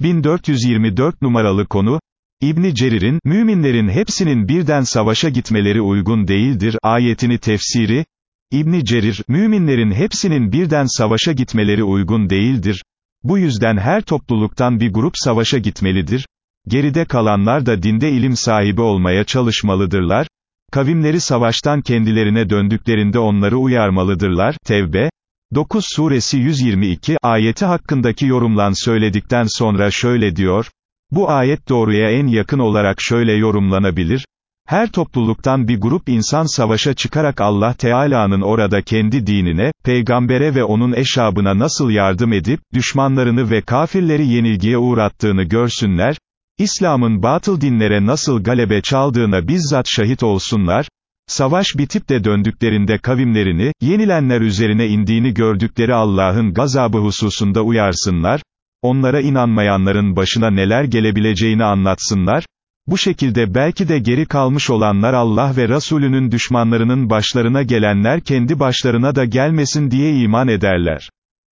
1424 numaralı konu, İbni Cerir'in, müminlerin hepsinin birden savaşa gitmeleri uygun değildir, ayetini tefsiri, İbni Cerir, müminlerin hepsinin birden savaşa gitmeleri uygun değildir, bu yüzden her topluluktan bir grup savaşa gitmelidir, geride kalanlar da dinde ilim sahibi olmaya çalışmalıdırlar, kavimleri savaştan kendilerine döndüklerinde onları uyarmalıdırlar, Tevbe, 9 suresi 122, ayeti hakkındaki yorumlan söyledikten sonra şöyle diyor, bu ayet doğruya en yakın olarak şöyle yorumlanabilir, her topluluktan bir grup insan savaşa çıkarak Allah Teala'nın orada kendi dinine, peygambere ve onun eşabına nasıl yardım edip, düşmanlarını ve kafirleri yenilgiye uğrattığını görsünler, İslam'ın batıl dinlere nasıl galebe çaldığına bizzat şahit olsunlar, savaş bitip de döndüklerinde kavimlerini, yenilenler üzerine indiğini gördükleri Allah'ın gazabı hususunda uyarsınlar, onlara inanmayanların başına neler gelebileceğini anlatsınlar, bu şekilde belki de geri kalmış olanlar Allah ve Resulünün düşmanlarının başlarına gelenler kendi başlarına da gelmesin diye iman ederler.